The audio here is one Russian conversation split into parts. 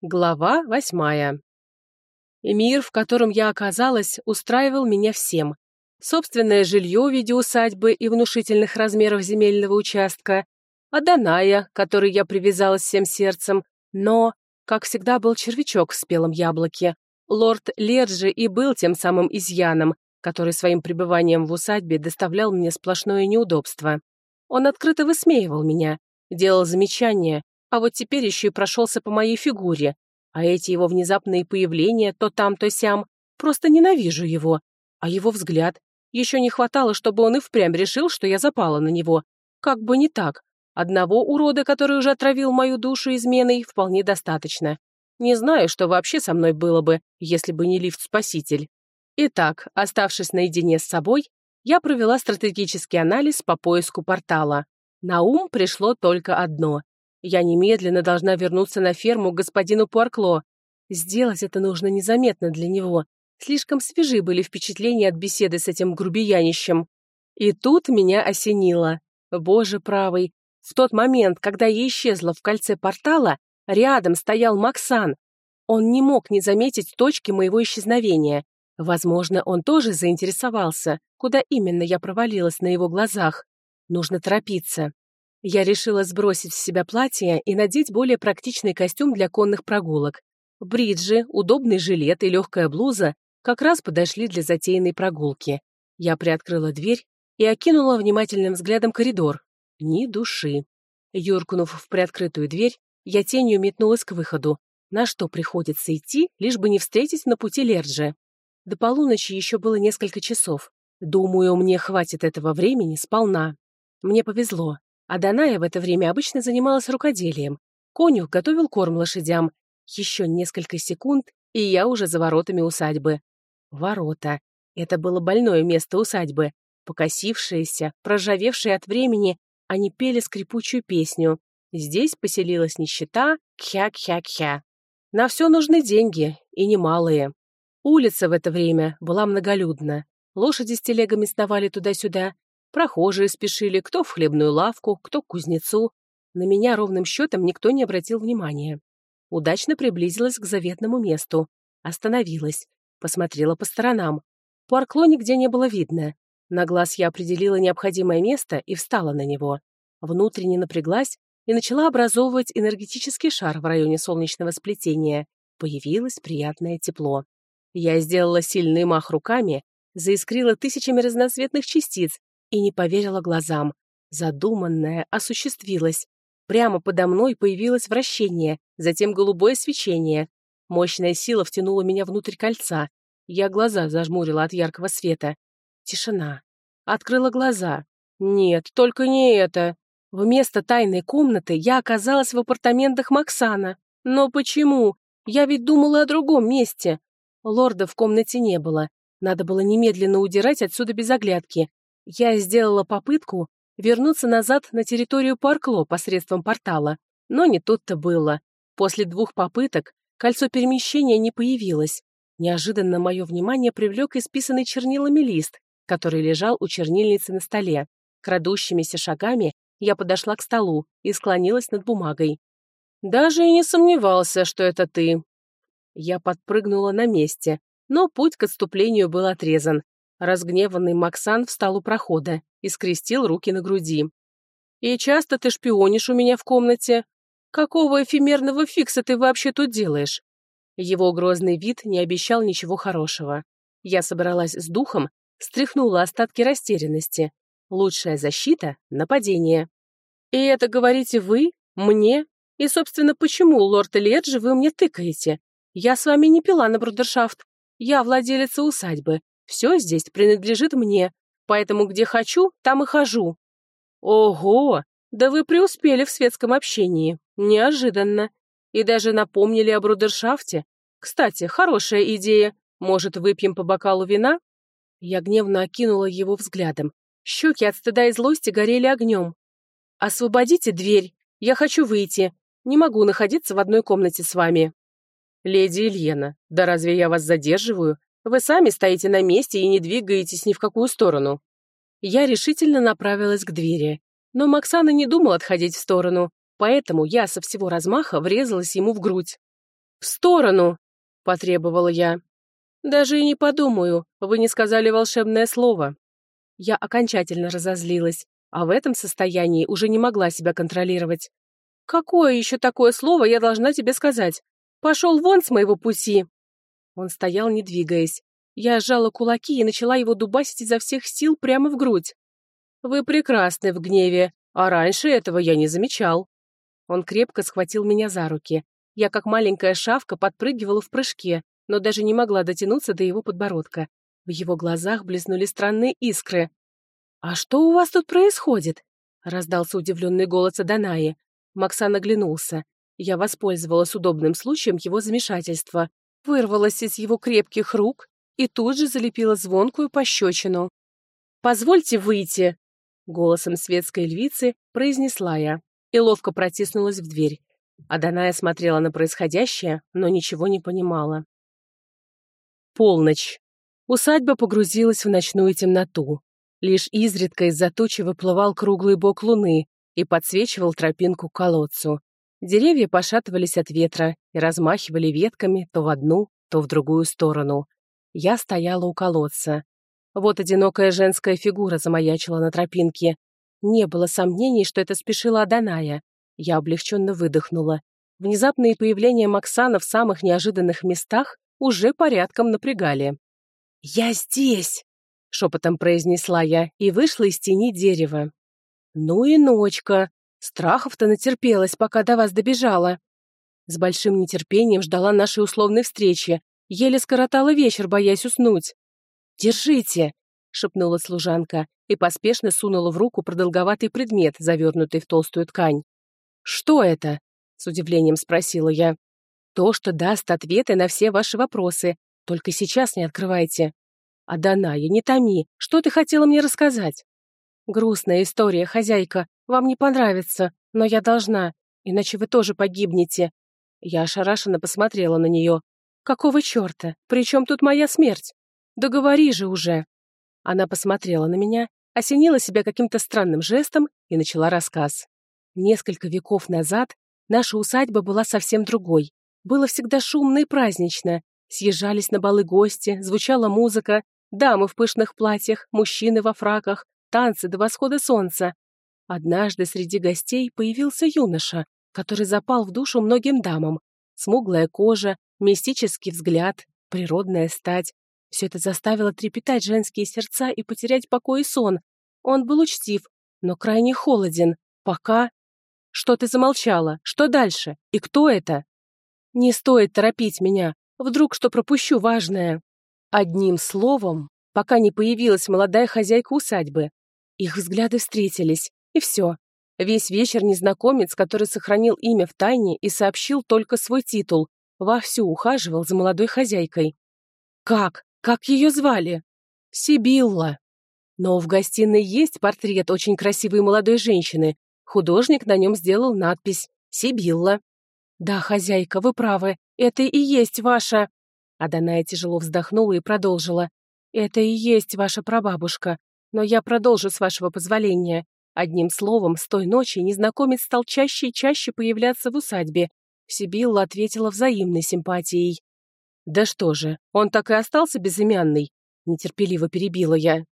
Глава восьмая. Мир, в котором я оказалась, устраивал меня всем. Собственное жилье в виде усадьбы и внушительных размеров земельного участка, Аданая, который я привязалась всем сердцем, но, как всегда, был червячок в спелом яблоке. Лорд Лерджи и был тем самым изъяном, который своим пребыванием в усадьбе доставлял мне сплошное неудобство. Он открыто высмеивал меня, делал замечания, а вот теперь еще и прошелся по моей фигуре. А эти его внезапные появления то там, то сям. Просто ненавижу его. А его взгляд. Еще не хватало, чтобы он и впрямь решил, что я запала на него. Как бы не так. Одного урода, который уже отравил мою душу изменой, вполне достаточно. Не знаю, что вообще со мной было бы, если бы не лифт-спаситель. Итак, оставшись наедине с собой, я провела стратегический анализ по поиску портала. На ум пришло только одно я немедленно должна вернуться на ферму к господину Пуаркло. Сделать это нужно незаметно для него. Слишком свежи были впечатления от беседы с этим грубиянищем. И тут меня осенило. Боже правый, в тот момент, когда я исчезла в кольце портала, рядом стоял Максан. Он не мог не заметить точки моего исчезновения. Возможно, он тоже заинтересовался, куда именно я провалилась на его глазах. Нужно торопиться. Я решила сбросить с себя платье и надеть более практичный костюм для конных прогулок. Бриджи, удобный жилет и легкая блуза как раз подошли для затеянной прогулки. Я приоткрыла дверь и окинула внимательным взглядом коридор. Ни души. Юркнув в приоткрытую дверь, я тенью метнулась к выходу. На что приходится идти, лишь бы не встретить на пути Лерджи. До полуночи еще было несколько часов. Думаю, мне хватит этого времени сполна. Мне повезло. А Даная в это время обычно занималась рукоделием. Конюх готовил корм лошадям. Еще несколько секунд, и я уже за воротами усадьбы. Ворота. Это было больное место усадьбы. Покосившиеся, проржавевшие от времени, они пели скрипучую песню. Здесь поселилась нищета, кхя-кхя-кхя. На все нужны деньги, и немалые. Улица в это время была многолюдна. Лошади с телегами сновали туда-сюда, Прохожие спешили кто в хлебную лавку, кто к кузнецу. На меня ровным счетом никто не обратил внимания. Удачно приблизилась к заветному месту. Остановилась. Посмотрела по сторонам. Пуаркло нигде не было видно. На глаз я определила необходимое место и встала на него. Внутренне напряглась и начала образовывать энергетический шар в районе солнечного сплетения. Появилось приятное тепло. Я сделала сильный мах руками, заискрила тысячами разноцветных частиц и не поверила глазам. Задуманное осуществилось. Прямо подо мной появилось вращение, затем голубое свечение. Мощная сила втянула меня внутрь кольца. Я глаза зажмурила от яркого света. Тишина. Открыла глаза. Нет, только не это. Вместо тайной комнаты я оказалась в апартаментах Максана. Но почему? Я ведь думала о другом месте. Лорда в комнате не было. Надо было немедленно удирать отсюда без оглядки. Я сделала попытку вернуться назад на территорию Паркло посредством портала, но не тут-то было. После двух попыток кольцо перемещения не появилось. Неожиданно мое внимание привлек исписанный чернилами лист, который лежал у чернильницы на столе. Крадущимися шагами я подошла к столу и склонилась над бумагой. «Даже и не сомневался, что это ты». Я подпрыгнула на месте, но путь к отступлению был отрезан. Разгневанный Максан встал у прохода и скрестил руки на груди. «И часто ты шпионишь у меня в комнате? Какого эфемерного фикса ты вообще тут делаешь?» Его грозный вид не обещал ничего хорошего. Я собралась с духом, стряхнула остатки растерянности. Лучшая защита — нападение. «И это говорите вы? Мне? И, собственно, почему, лорд Леджи, вы мне тыкаете? Я с вами не пила на брудершафт. Я владелица усадьбы, все здесь принадлежит мне, поэтому где хочу, там и хожу». «Ого! Да вы преуспели в светском общении. Неожиданно. И даже напомнили о брудершафте. Кстати, хорошая идея. Может, выпьем по бокалу вина?» Я гневно окинула его взглядом. Щеки от стыда и злости горели огнем. «Освободите дверь. Я хочу выйти. Не могу находиться в одной комнате с вами». «Леди Ильена, да разве я вас задерживаю? Вы сами стоите на месте и не двигаетесь ни в какую сторону». Я решительно направилась к двери. Но Максана не думал отходить в сторону, поэтому я со всего размаха врезалась ему в грудь. «В сторону!» — потребовала я. «Даже и не подумаю, вы не сказали волшебное слово». Я окончательно разозлилась, а в этом состоянии уже не могла себя контролировать. «Какое еще такое слово я должна тебе сказать? Пошел вон с моего пути!» Он стоял, не двигаясь. Я сжала кулаки и начала его дубасить изо всех сил прямо в грудь. «Вы прекрасны в гневе, а раньше этого я не замечал». Он крепко схватил меня за руки. Я, как маленькая шавка, подпрыгивала в прыжке, но даже не могла дотянуться до его подбородка. В его глазах блеснули странные искры. «А что у вас тут происходит?» — раздался удивленный голос Аданаи. Максан оглянулся. Я воспользовалась удобным случаем его замешательства, вырвалась из его крепких рук и тут же залепила звонкую пощечину. «Позвольте выйти!» — голосом светской львицы произнесла я и ловко протиснулась в дверь. Аданая смотрела на происходящее, но ничего не понимала. Полночь. Усадьба погрузилась в ночную темноту. Лишь изредка из-за тучи выплывал круглый бок луны и подсвечивал тропинку к колодцу. Деревья пошатывались от ветра и размахивали ветками то в одну, то в другую сторону. Я стояла у колодца. Вот одинокая женская фигура замаячила на тропинке. Не было сомнений, что это спешила Аданая. Я облегченно выдохнула. Внезапные появления Максана в самых неожиданных местах уже порядком напрягали. «Я здесь!» — шепотом произнесла я и вышла из тени дерева. «Ну и ночка! Страхов-то натерпелась, пока до вас добежала!» С большим нетерпением ждала нашей условной встречи, еле скоротала вечер, боясь уснуть. «Держите!» — шепнула служанка и поспешно сунула в руку продолговатый предмет, завернутый в толстую ткань. «Что это?» — с удивлением спросила я. «То, что даст ответы на все ваши вопросы. Только сейчас не открывайте». «Аданая, не томи. Что ты хотела мне рассказать?» «Грустная история, хозяйка. Вам не понравится, но я должна, иначе вы тоже погибнете». Я ошарашенно посмотрела на нее. «Какого черта? Причем тут моя смерть? Да говори же уже!» Она посмотрела на меня, осенила себя каким-то странным жестом и начала рассказ. Несколько веков назад наша усадьба была совсем другой. Было всегда шумно и празднично. Съезжались на балы гости, звучала музыка, Дамы в пышных платьях, мужчины во фраках, танцы до восхода солнца. Однажды среди гостей появился юноша, который запал в душу многим дамам. Смуглая кожа, мистический взгляд, природная стать. Все это заставило трепетать женские сердца и потерять покой и сон. Он был учтив, но крайне холоден. Пока... Что ты замолчала? Что дальше? И кто это? Не стоит торопить меня. Вдруг что пропущу важное. Одним словом, пока не появилась молодая хозяйка усадьбы. Их взгляды встретились, и все. Весь вечер незнакомец, который сохранил имя в тайне и сообщил только свой титул, вовсю ухаживал за молодой хозяйкой. Как? Как ее звали? Сибилла. Но в гостиной есть портрет очень красивой молодой женщины. Художник на нем сделал надпись «Сибилла». «Да, хозяйка, вы правы, это и есть ваша...» Аданая тяжело вздохнула и продолжила. «Это и есть ваша прабабушка, но я продолжу с вашего позволения. Одним словом, с той ночи незнакомец стал чаще и чаще появляться в усадьбе. Сибилла ответила взаимной симпатией. «Да что же, он так и остался безымянный?» Нетерпеливо перебила я.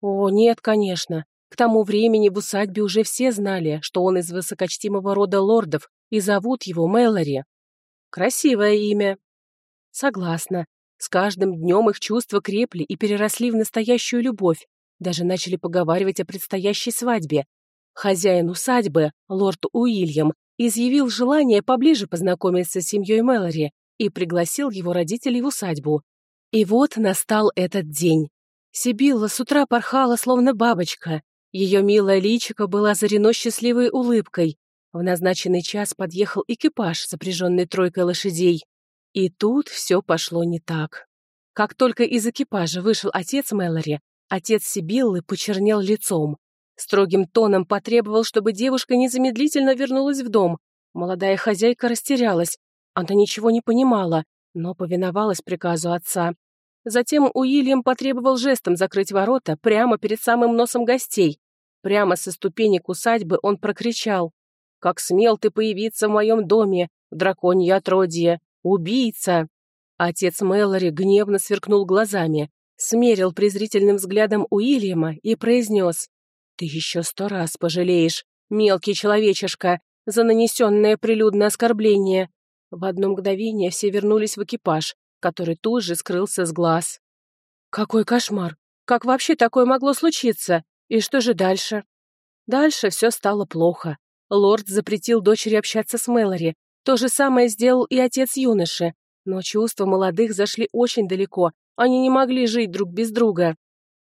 «О, нет, конечно. К тому времени в усадьбе уже все знали, что он из высокочтимого рода лордов, и зовут его Мэлори. Красивое имя, Согласна. С каждым днем их чувства крепли и переросли в настоящую любовь. Даже начали поговаривать о предстоящей свадьбе. Хозяин усадьбы, лорд Уильям, изъявил желание поближе познакомиться с семьей Мэлори и пригласил его родителей в усадьбу. И вот настал этот день. Сибилла с утра порхала, словно бабочка. Ее милое личико было озарено счастливой улыбкой. В назначенный час подъехал экипаж, запряженный тройкой лошадей. И тут все пошло не так. Как только из экипажа вышел отец Мэлори, отец Сибиллы почернел лицом. Строгим тоном потребовал, чтобы девушка незамедлительно вернулась в дом. Молодая хозяйка растерялась. Она ничего не понимала, но повиновалась приказу отца. Затем Уильям потребовал жестом закрыть ворота прямо перед самым носом гостей. Прямо со ступенек усадьбы он прокричал. «Как смел ты появиться в моем доме, драконье отродье! Убийца!» Отец Мэлори гневно сверкнул глазами, смерил презрительным взглядом Уильяма и произнес. «Ты еще сто раз пожалеешь, мелкий человечишка, за нанесенное прилюдное оскорбление». В одно мгновение все вернулись в экипаж, который тут же скрылся с глаз. «Какой кошмар! Как вообще такое могло случиться? И что же дальше?» Дальше все стало плохо. Лорд запретил дочери общаться с Мэлори. То же самое сделал и отец юноши. Но чувства молодых зашли очень далеко. Они не могли жить друг без друга.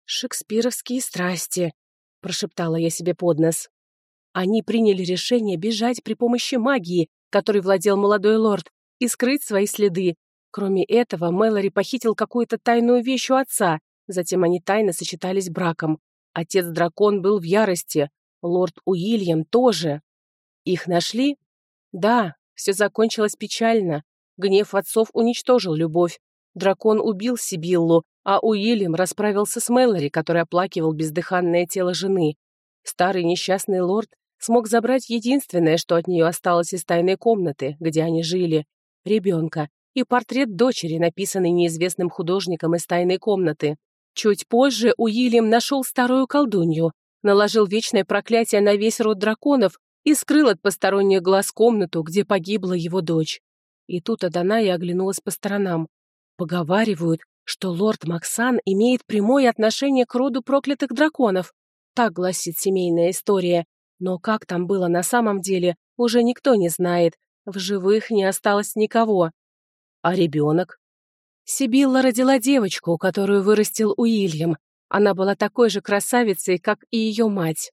«Шекспировские страсти», — прошептала я себе под нос. Они приняли решение бежать при помощи магии, которой владел молодой лорд, и скрыть свои следы. Кроме этого, Мэлори похитил какую-то тайную вещь у отца, затем они тайно сочетались браком. Отец-дракон был в ярости, лорд Уильям тоже. Их нашли? Да, все закончилось печально. Гнев отцов уничтожил любовь. Дракон убил Сибиллу, а Уильям расправился с Мэлори, который оплакивал бездыханное тело жены. Старый несчастный лорд смог забрать единственное, что от нее осталось из тайной комнаты, где они жили — ребенка, и портрет дочери, написанный неизвестным художником из тайной комнаты. Чуть позже Уильям нашел старую колдунью, наложил вечное проклятие на весь род драконов и скрыл от посторонних глаз комнату, где погибла его дочь. И тут Аданая оглянулась по сторонам. Поговаривают, что лорд Максан имеет прямое отношение к роду проклятых драконов. Так гласит семейная история. Но как там было на самом деле, уже никто не знает. В живых не осталось никого. А ребенок? Сибилла родила девочку, которую вырастил Уильям. Она была такой же красавицей, как и ее мать.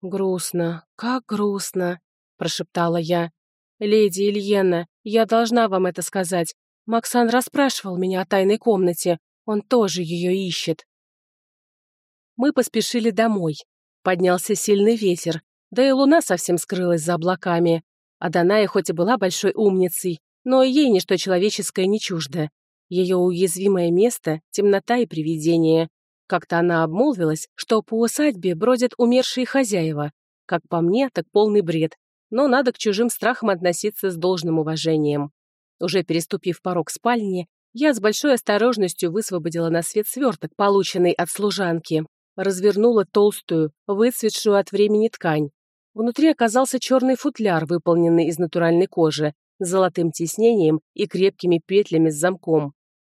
«Грустно, как грустно», — прошептала я. «Леди Ильена, я должна вам это сказать. Максан расспрашивал меня о тайной комнате. Он тоже ее ищет». Мы поспешили домой. Поднялся сильный ветер, да и луна совсем скрылась за облаками. А Даная хоть и была большой умницей, но ей ничто человеческое не чуждо. Ее уязвимое место — темнота и привидение. Как-то она обмолвилась, что по усадьбе бродят умершие хозяева. Как по мне, так полный бред. Но надо к чужим страхам относиться с должным уважением. Уже переступив порог спальни, я с большой осторожностью высвободила на свет сверток, полученный от служанки. Развернула толстую, выцветшую от времени ткань. Внутри оказался черный футляр, выполненный из натуральной кожи, с золотым тиснением и крепкими петлями с замком.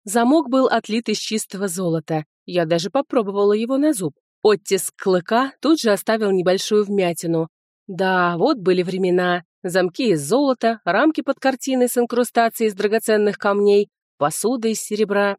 Замок был отлит из чистого золота, я даже попробовала его на зуб. Оттиск клыка тут же оставил небольшую вмятину. Да, вот были времена. Замки из золота, рамки под картиной с инкрустацией из драгоценных камней, посуда из серебра.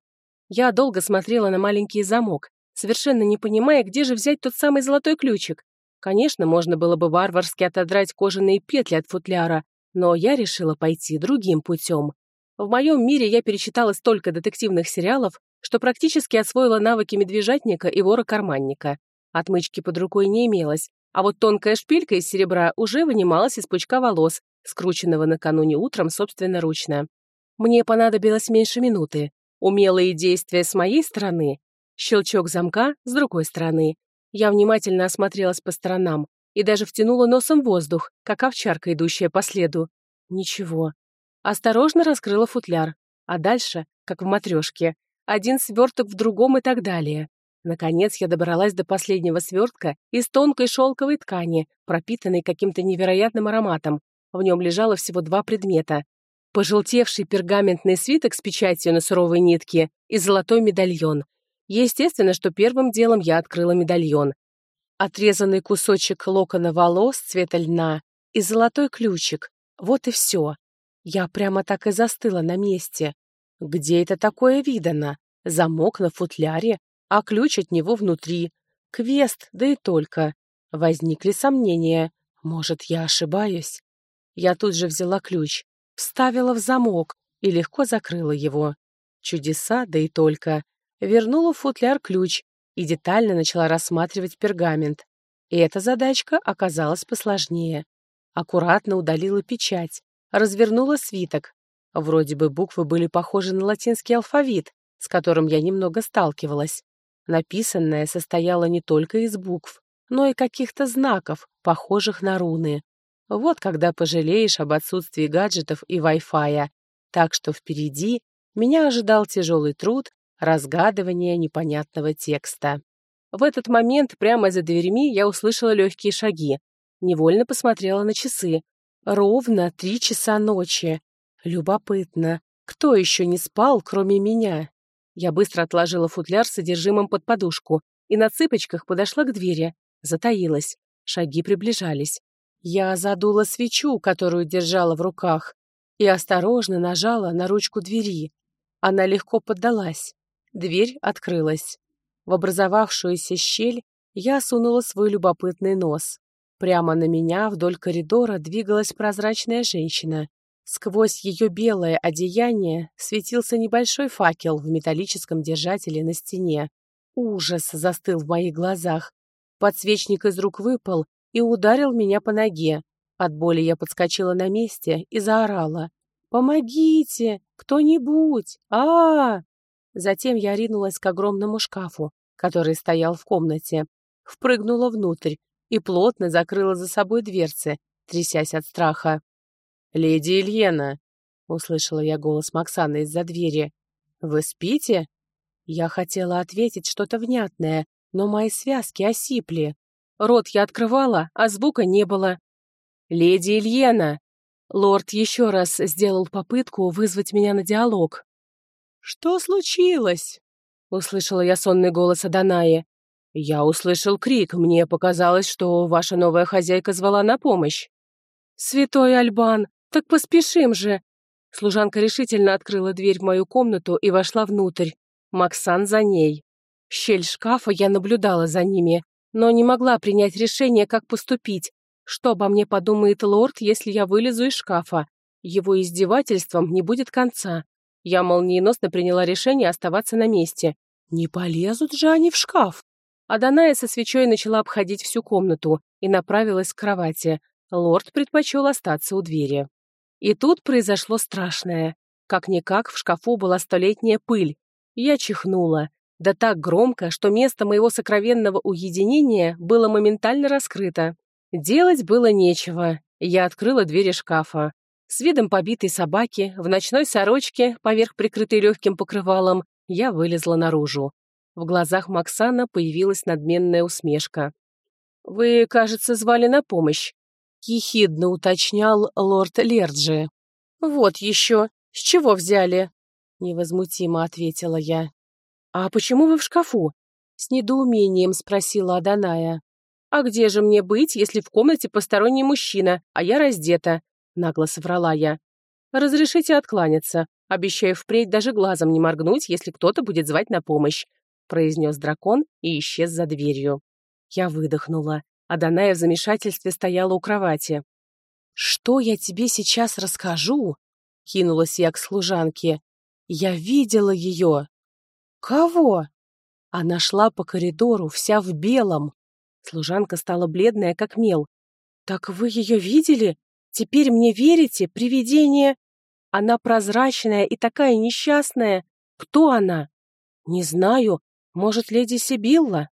Я долго смотрела на маленький замок, совершенно не понимая, где же взять тот самый золотой ключик. Конечно, можно было бы варварски отодрать кожаные петли от футляра, но я решила пойти другим путем. В моем мире я перечитала столько детективных сериалов, что практически освоила навыки медвежатника и вора-карманника. Отмычки под рукой не имелось, а вот тонкая шпилька из серебра уже вынималась из пучка волос, скрученного накануне утром собственноручно. Мне понадобилось меньше минуты. Умелые действия с моей стороны, щелчок замка с другой стороны. Я внимательно осмотрелась по сторонам и даже втянула носом воздух, как овчарка, идущая по следу. Ничего. Осторожно раскрыла футляр, а дальше, как в матрешке, один сверток в другом и так далее. Наконец я добралась до последнего свертка из тонкой шелковой ткани, пропитанной каким-то невероятным ароматом. В нем лежало всего два предмета. Пожелтевший пергаментный свиток с печатью на суровой нитке и золотой медальон. Естественно, что первым делом я открыла медальон. Отрезанный кусочек локона волос цвета льна и золотой ключик. Вот и все. Я прямо так и застыла на месте. Где это такое видано? Замок на футляре, а ключ от него внутри. Квест, да и только. Возникли сомнения. Может, я ошибаюсь? Я тут же взяла ключ, вставила в замок и легко закрыла его. Чудеса, да и только. Вернула в футляр ключ и детально начала рассматривать пергамент. И эта задачка оказалась посложнее. Аккуратно удалила печать, развернула свиток, Вроде бы буквы были похожи на латинский алфавит, с которым я немного сталкивалась. Написанное состояло не только из букв, но и каких-то знаков, похожих на руны. Вот когда пожалеешь об отсутствии гаджетов и Wi-Fi. Так что впереди меня ожидал тяжелый труд разгадывания непонятного текста. В этот момент прямо за дверьми я услышала легкие шаги. Невольно посмотрела на часы. Ровно три часа ночи. Любопытно, кто еще не спал, кроме меня? Я быстро отложила футляр с содержимым под подушку и на цыпочках подошла к двери. Затаилась. Шаги приближались. Я задула свечу, которую держала в руках, и осторожно нажала на ручку двери. Она легко поддалась. Дверь открылась. В образовавшуюся щель я сунула свой любопытный нос. Прямо на меня вдоль коридора двигалась прозрачная женщина. Сквозь ее белое одеяние светился небольшой факел в металлическом держателе на стене. Ужас застыл в моих глазах. Подсвечник из рук выпал и ударил меня по ноге. От боли я подскочила на месте и заорала. «Помогите! Кто-нибудь! а, -а, Затем я ринулась к огромному шкафу, который стоял в комнате, впрыгнула внутрь и плотно закрыла за собой дверцы, трясясь от страха. «Леди Ильена!» — услышала я голос Максана из-за двери. «Вы спите?» Я хотела ответить что-то внятное, но мои связки осипли. Рот я открывала, а звука не было. «Леди Ильена!» Лорд еще раз сделал попытку вызвать меня на диалог, «Что случилось?» — услышала я сонный голос Аданаи. «Я услышал крик. Мне показалось, что ваша новая хозяйка звала на помощь». «Святой Альбан, так поспешим же!» Служанка решительно открыла дверь в мою комнату и вошла внутрь. Максан за ней. Щель шкафа я наблюдала за ними, но не могла принять решение, как поступить. Что обо мне подумает лорд, если я вылезу из шкафа? Его издевательством не будет конца. Я молниеносно приняла решение оставаться на месте. Не полезут же они в шкаф. А Даная со свечой начала обходить всю комнату и направилась к кровати. Лорд предпочел остаться у двери. И тут произошло страшное. Как-никак в шкафу была столетняя пыль. Я чихнула. Да так громко, что место моего сокровенного уединения было моментально раскрыто. Делать было нечего. Я открыла двери шкафа. С видом побитой собаки, в ночной сорочке, поверх прикрытой легким покрывалом, я вылезла наружу. В глазах Максана появилась надменная усмешка. «Вы, кажется, звали на помощь», — ехидно уточнял лорд Лерджи. «Вот еще. С чего взяли?» — невозмутимо ответила я. «А почему вы в шкафу?» — с недоумением спросила Аданая. «А где же мне быть, если в комнате посторонний мужчина, а я раздета? — нагло соврала я. «Разрешите откланяться. Обещаю впредь даже глазом не моргнуть, если кто-то будет звать на помощь», — произнес дракон и исчез за дверью. Я выдохнула, а Даная в замешательстве стояла у кровати. «Что я тебе сейчас расскажу?» — кинулась я к служанке. «Я видела ее». «Кого?» Она шла по коридору, вся в белом. Служанка стала бледная, как мел. «Так вы ее видели? Теперь мне верите, привидение? Она прозрачная и такая несчастная. Кто она? Не знаю. Может, леди Сибилла?